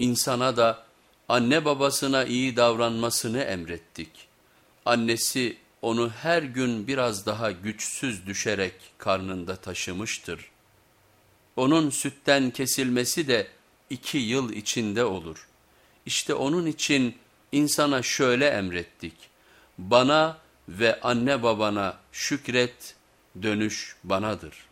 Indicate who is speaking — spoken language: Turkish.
Speaker 1: İnsana da anne babasına iyi davranmasını emrettik. Annesi onu her gün biraz daha güçsüz düşerek karnında taşımıştır. Onun sütten kesilmesi de iki yıl içinde olur. İşte onun için insana şöyle emrettik. Bana ve anne babana şükret, dönüş banadır.''